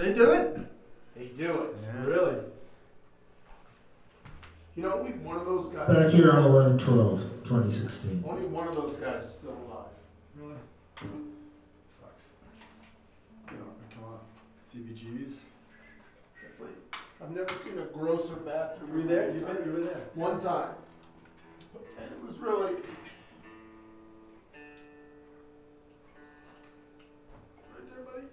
They do it. They do it. Yeah. Really. You know, only one of those guys. Back here on eleven twelve, twenty sixteen. Only one of those guys is still alive. Really? Sucks. You know, come on. CBGBs. I've never seen a grosser bathroom. You were there? You bet you were there. One time. And it was really. Right there, buddy?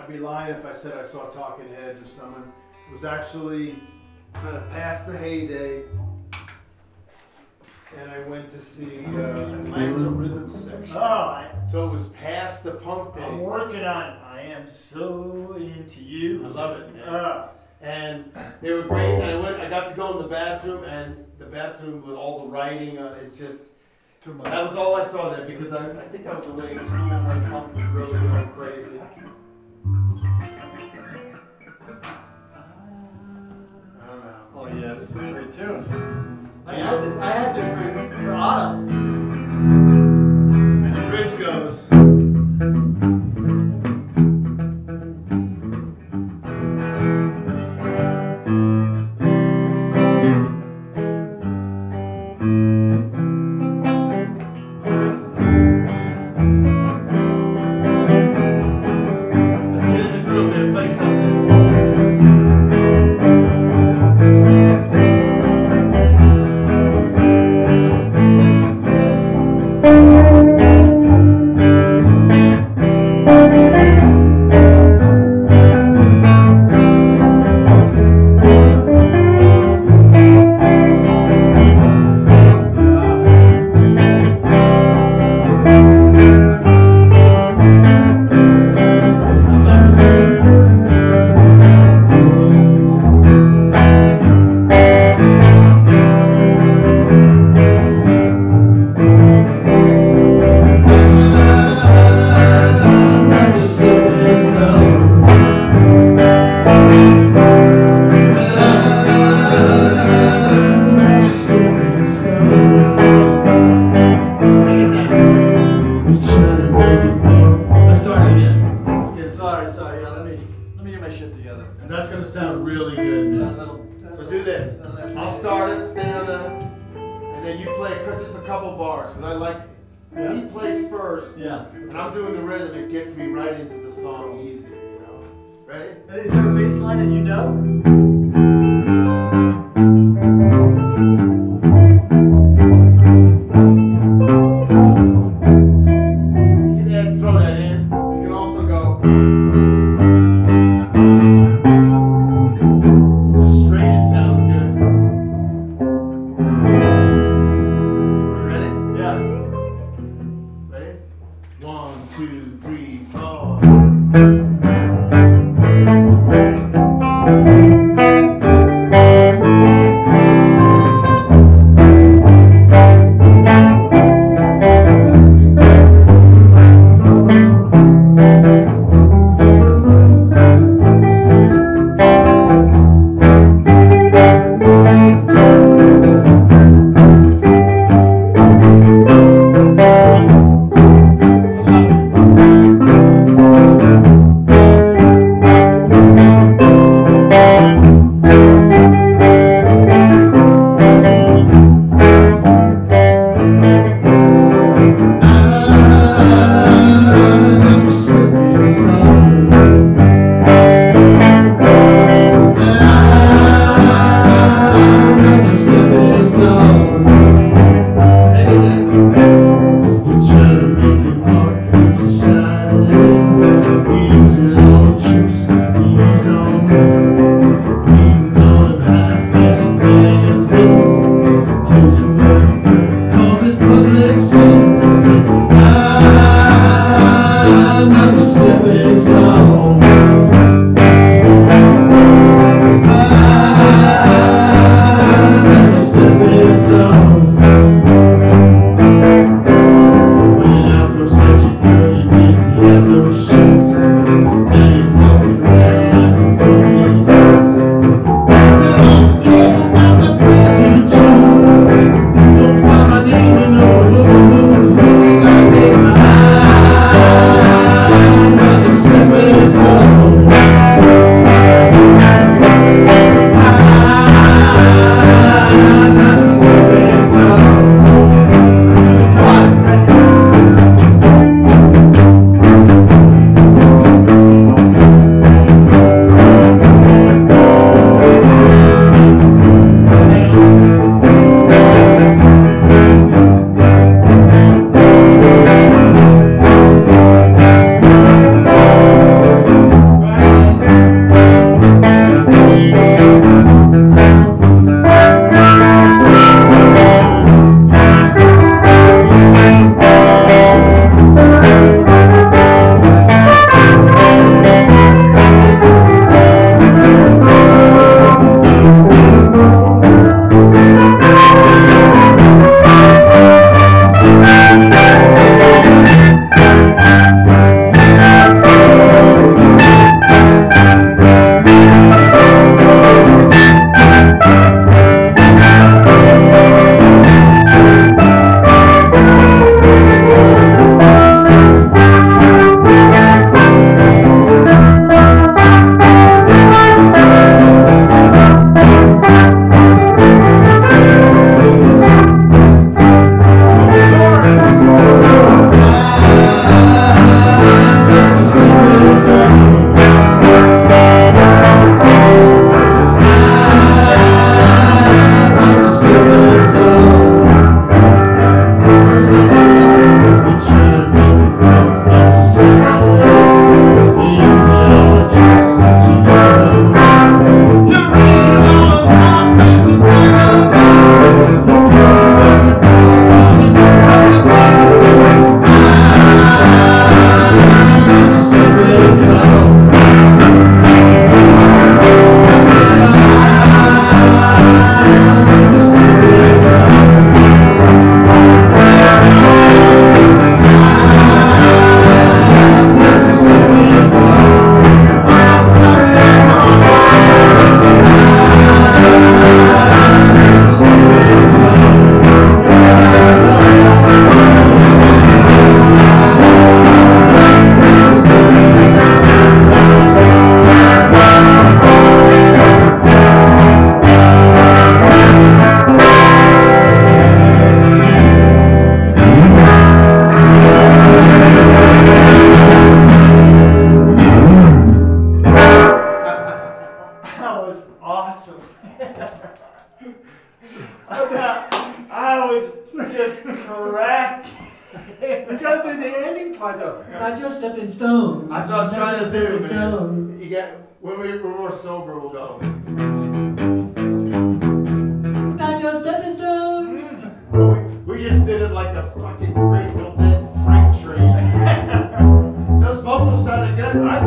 I'd be lying if I said I saw Talking Heads or someone. It was actually kind of past the heyday. And I went to see uh, Atlanta Rhythm Section. Oh, I, So it was past the punk days. I'm working on. it. I am so into you. I love it, man. Uh, and they were great. And I went, I got to go in the bathroom, and the bathroom with all the writing on it's just. Too much. That was all I saw there because I, I think I was away at school my pump was really going crazy. I don't know. Oh yeah, this is a great tune. I had this. I had this for for Otto. And the bridge goes. Easier, you know? Ready? Is there a bass line that you know?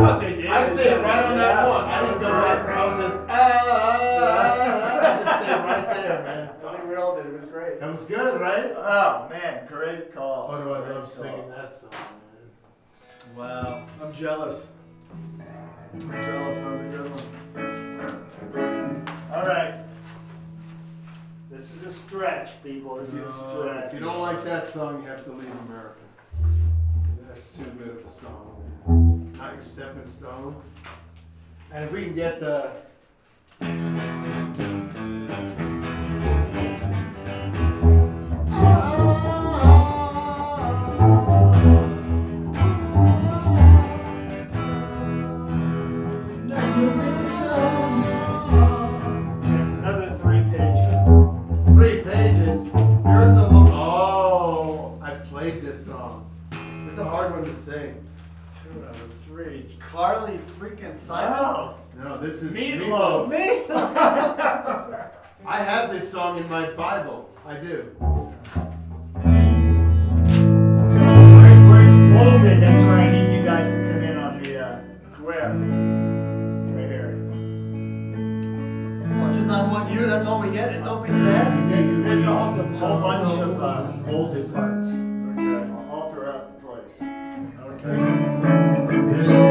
Good. I thought they did. I stayed right on that Yeah. one. I didn't go right. I was just ah, ah, ah, I just stayed right there, man. I think we all did. It was great. That was good, right? Oh man, great call. Oh, do I Great love call. singing that song, man. Wow. I'm jealous. I'm jealous. That was a good one. All right. This is a stretch, people. This is a stretch. if you don't like that song, you have to leave America. That's too good of a song, Not your stepping stone. And if we can get the. Three. Carly freaking Simon. Wow. No, this is Meatloaf. Me? I have this song in my Bible. I do. So where, where it's bolded, that's where I need you guys to come in on the uh, where. Right here. Much as I want you, that's all we get. And don't be sad. There's also a whole bunch of uh, bolded parts. Okay. All throughout the place. Okay. Right?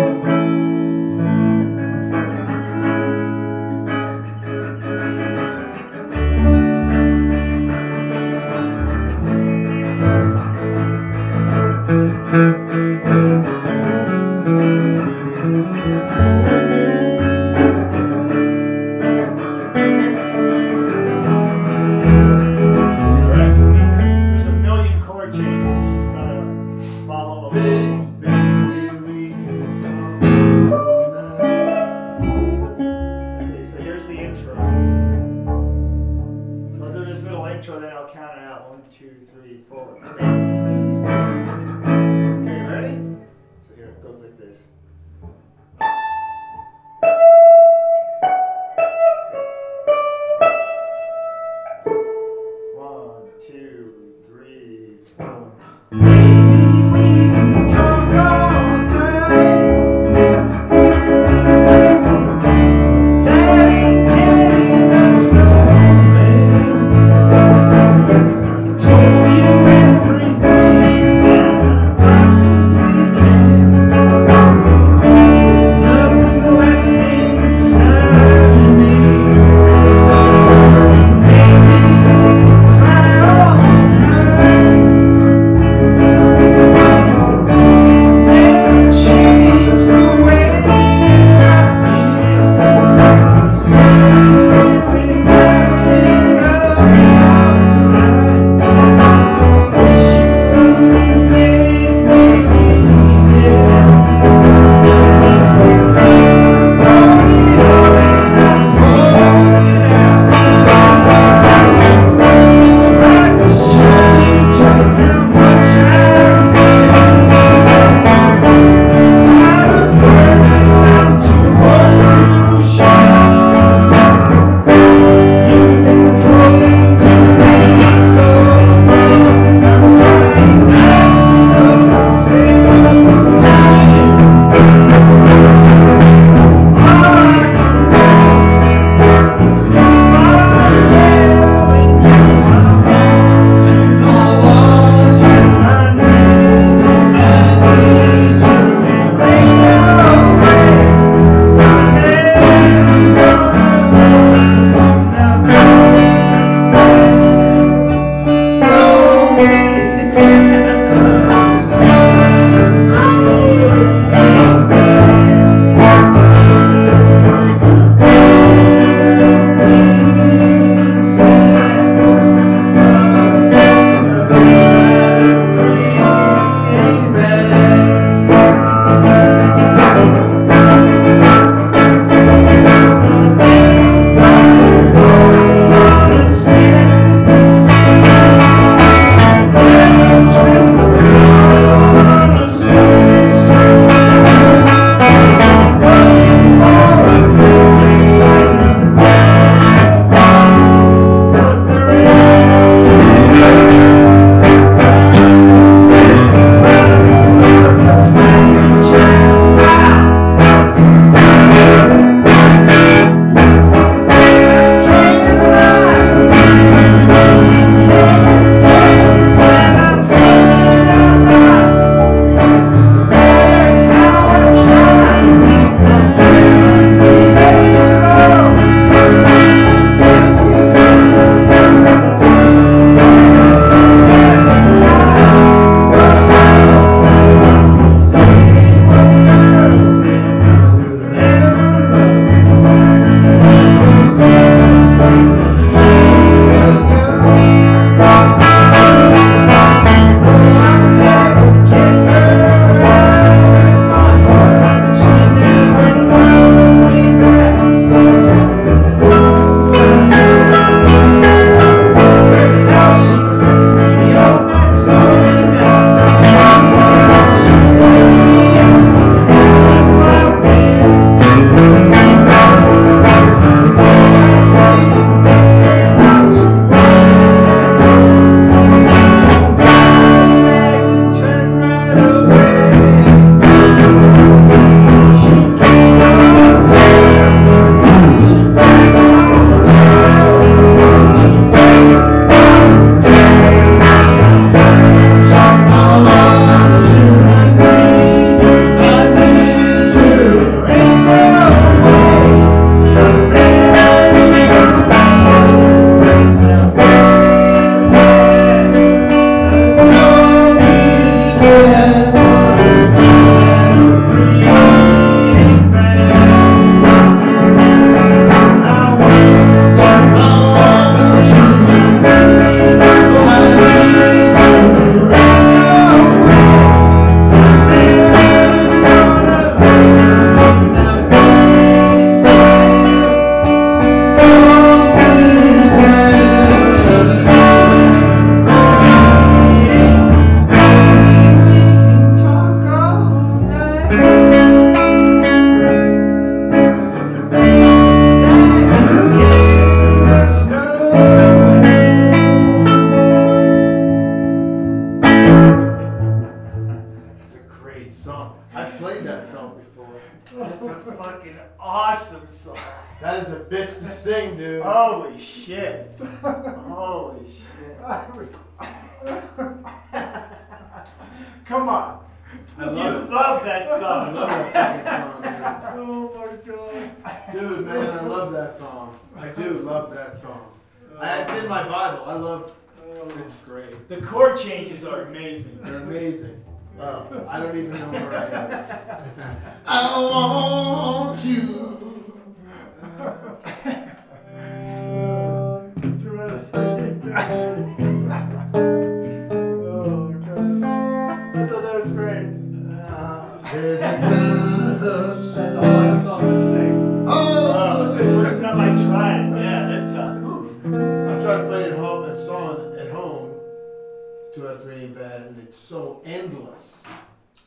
It's so endless.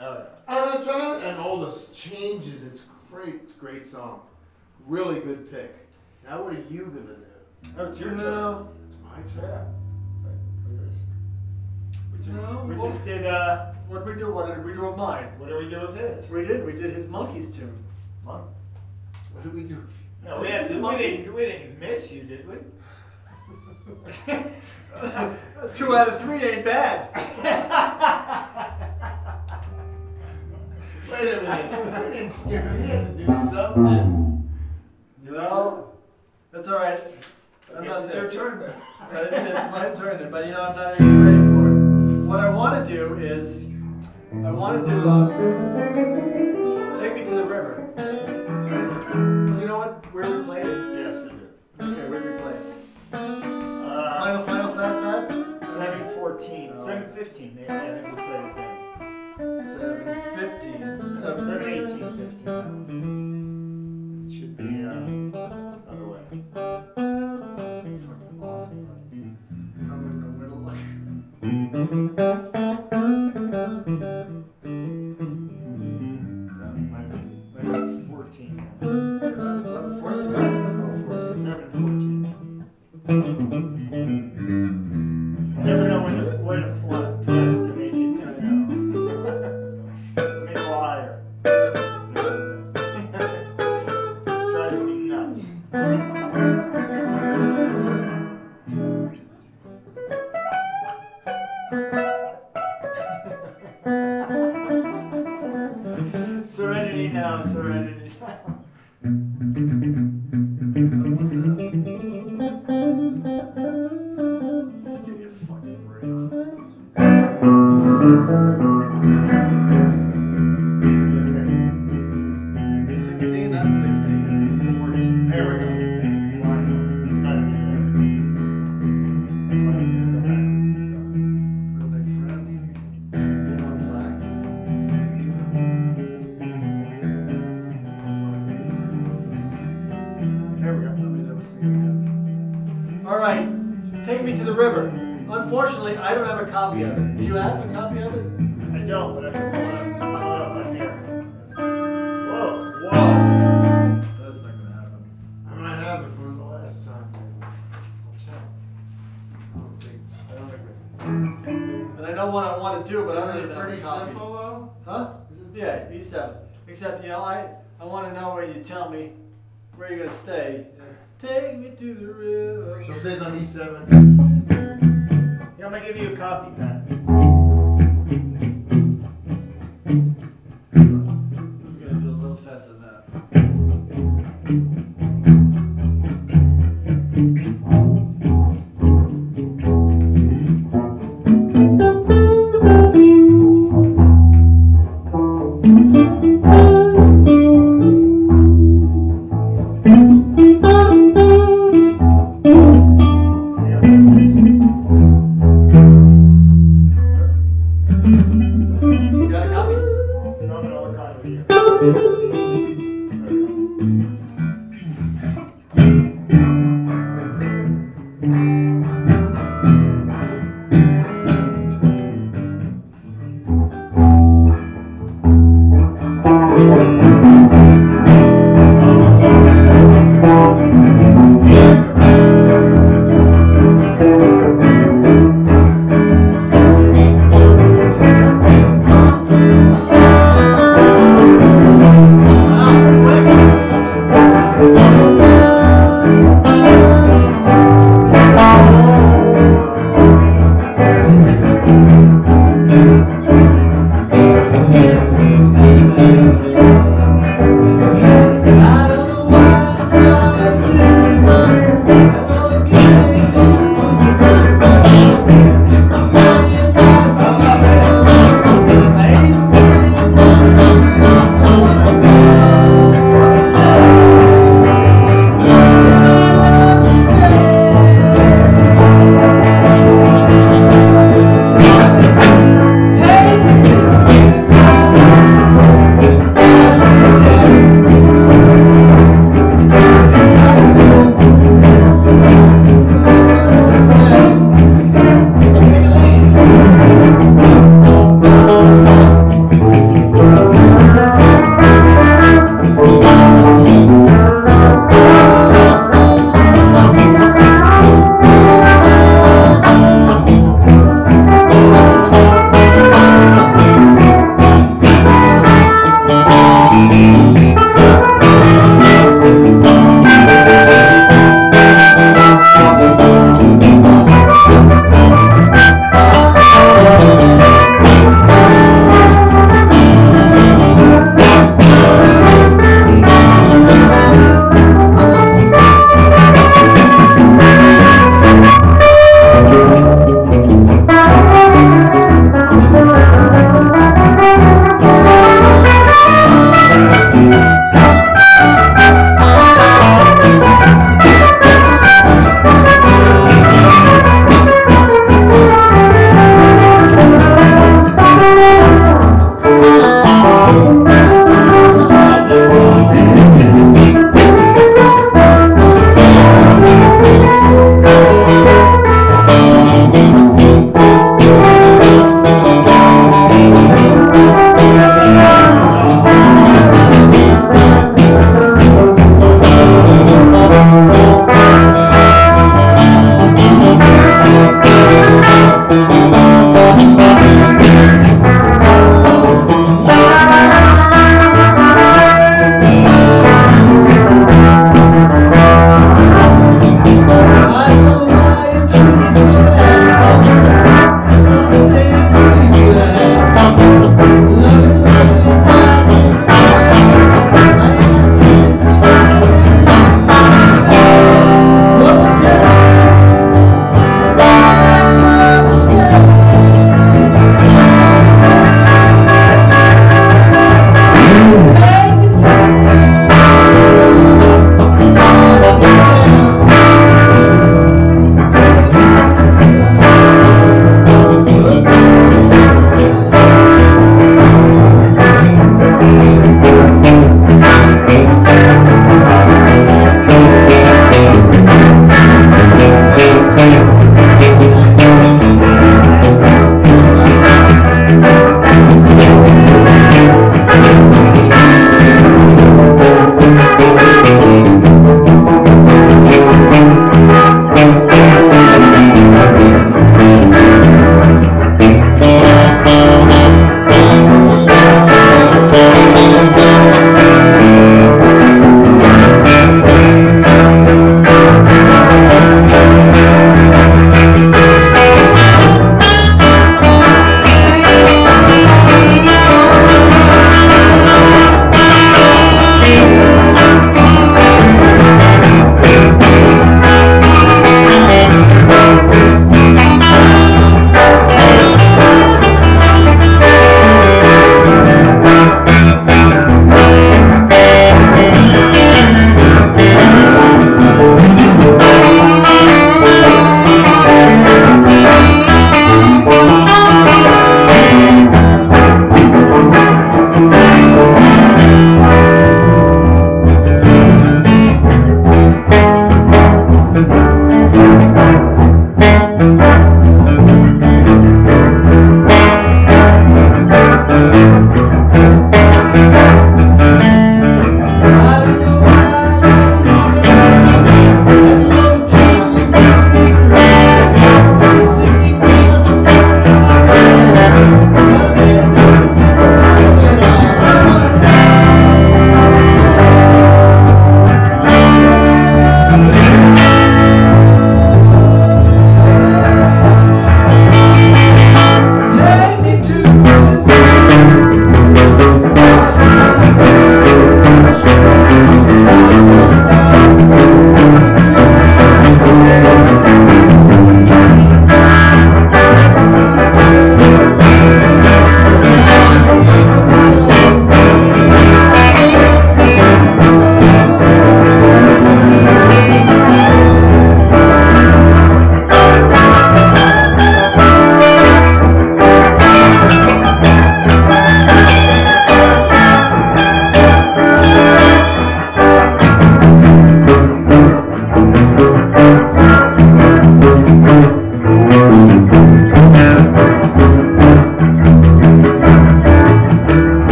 Oh, and all the changes. It's great. It's a great song. Really good pick. Now what are you gonna do? oh, it's your turn. It's my turn. This. We just, No, we well- just did, uh, What did we do? What did we do with mine? what did we do with his? We did. We did his Monkees tune. Come on. What did we do? No, we, we, didn't, we didn't miss you, did we? Two out of three ain't bad. Wait a minute. We didn't skip him. He had to do something. No, that's all right. I I'm not it's your turn then. But it's my turn, then, but you know I'm not even ready for it. What I want to do is, I want to do. Um, take me to the river. Do you know what where we played it? Yes, I do. Okay, where we played it? Uh, Final, final, fat, fat. 714, Oh. 715, maybe, I think we played it then. Seven fifteen. Seven 718, 15. It should be, uh, other way. Fucking awesome. man. I don't even know want to do, but I don't Isn't even it have a pretty copy. simple though? Huh? Yeah, E7. Except, you know, I, I want to know where you tell me where you're gonna stay. Take me to the river. So it says on E7. Yeah, I'm gonna give you a copy, Pat.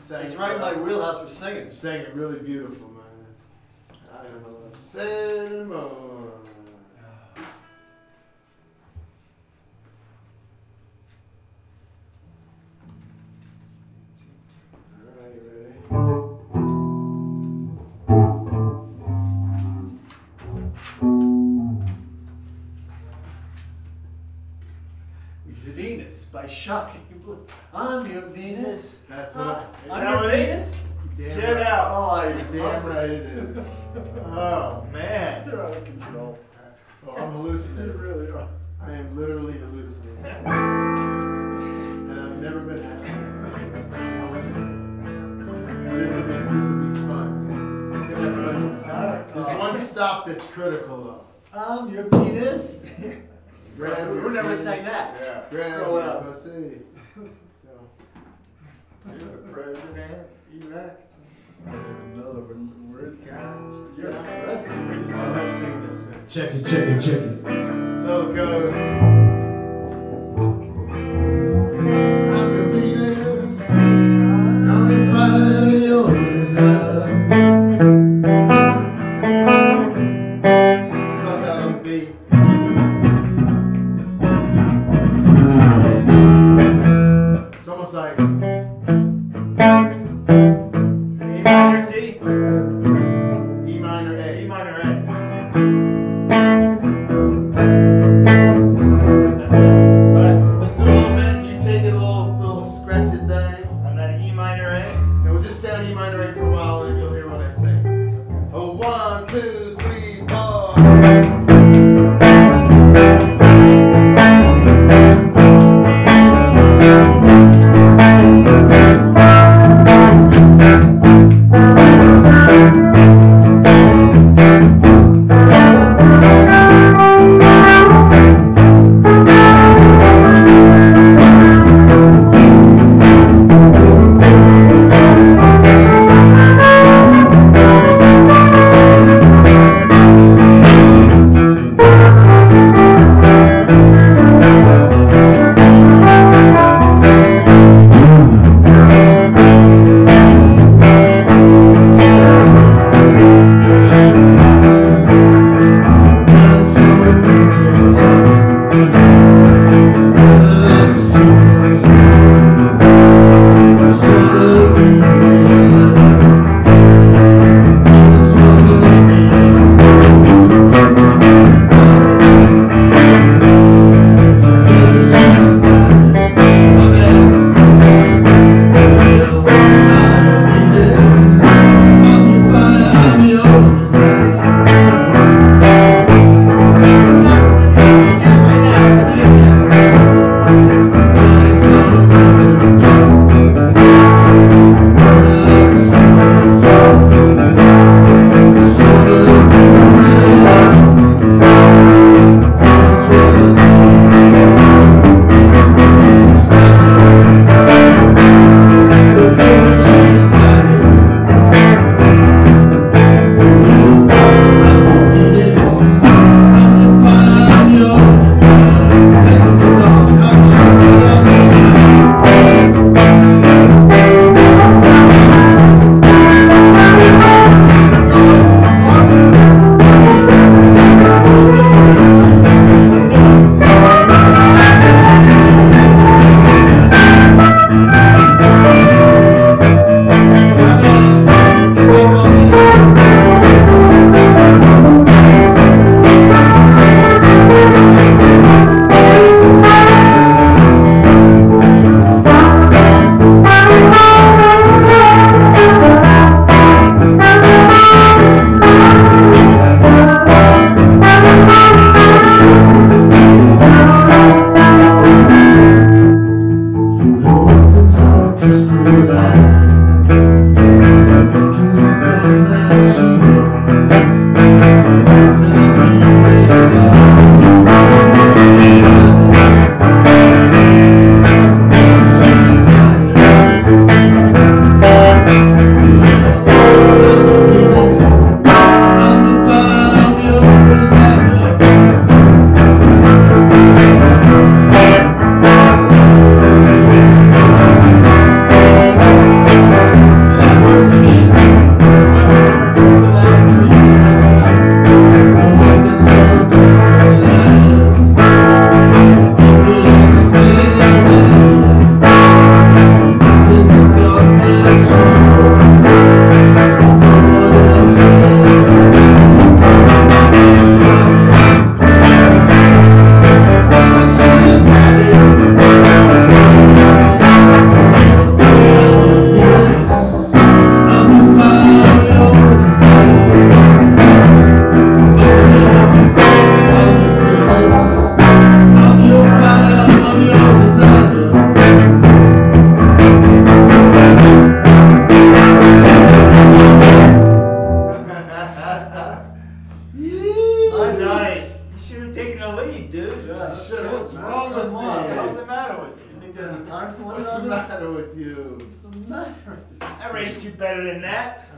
Sang It's right in my wheelhouse for singing. Sang it really beautiful, man. I love cinnamon. Alright, ready? Venus by Shocking Blue. I'm your Venus. That's Uh, it. I'm that your what it Venus. Damn Get right. out. Oh, I Damn right it is. Oh, man. You're out of control. Oh, I'm You hallucinating. really are. I am literally hallucinating. and I've never been happy. I'm hallucinating. This will be this will be fun. We're gonna have fun. with this. There's one stop that's critical though. I'm your penis. though. Grab Who never penis, sang that? Yeah. Grab Growing your up. pussy. So You're the president elect. Another word. God. You're the president. I'm not singing this. now. Check it, check it, check it. So it goes.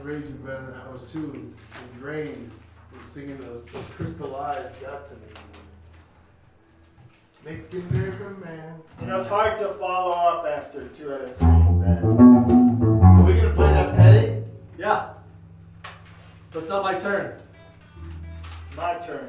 got raised in bed when I was too and grain was singing those crystallized got to me. Make Making every man. You know, it's hard to follow up after two out of three in. Are we gonna play that petty? Yeah. But it's not my turn. My turn.